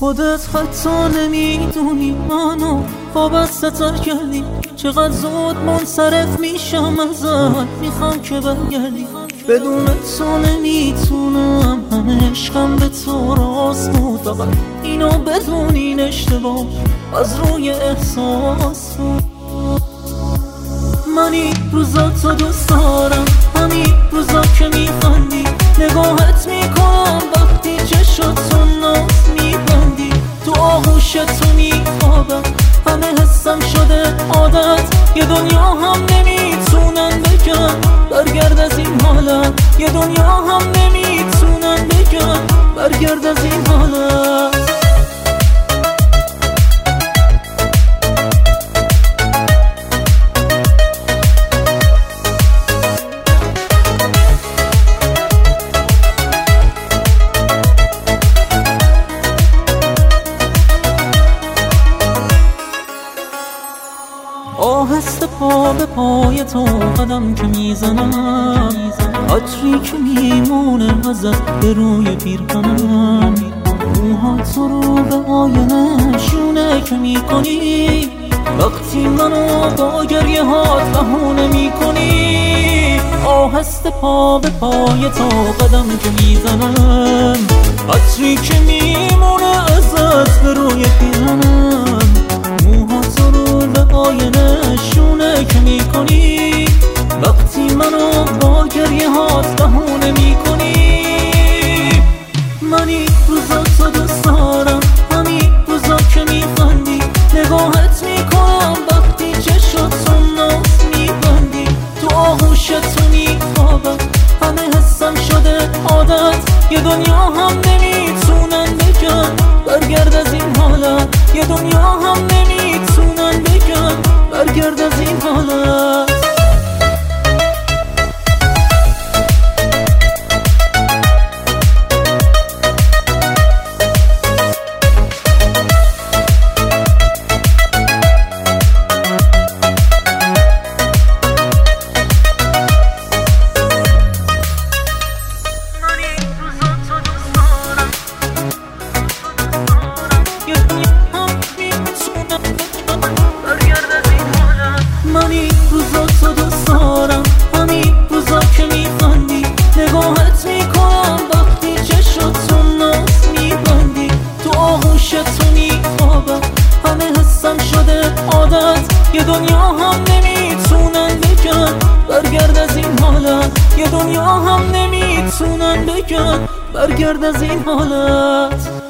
خودت حتی نمی‌دونی منو وابسته تر کردی چقدر زود منصرف میشم ازت. می‌خوام که برگردی بدون تو نمی‌تونم. همه عشقم به تو راست بود اینو بدونین اشتباه از روی احساس بود. منی روزا تو دوست دارم. همین روزا که میخندی نگاهت می‌کنم عادت یه دنیا هم نمی‌تونن بگن برگرد از این حالت یه دنیا هم نمی‌تونن بگن برگرد از این حالت پا به پای تو قدم که می‌زنم. عطری که میمونه ازت به روی پیرهنم تو رو به آینه شونه که می‌کنی. وقتی منو با گریه هات بهونه می‌کنی. آهسته پا به پای تو قدم که می‌زنم. عطری که میمونه ازت منی روزا تو دوست دارم همین که میخندی نگاهت می‌کنم وقتی چشاتو ناز میبندی. تو آغوش تو همه حسم شده عادت. یه دنیا هم نمی‌تونن بگن برگرد از این حالت. یه دنیا هم آغوش تو میخوابم همه حسم شده عادت. یه دنیا هم نمی‌تونن بگن. برگرد از این حالت. یه دنیا هم نمی‌تونن بگن. برگرد از این حالت.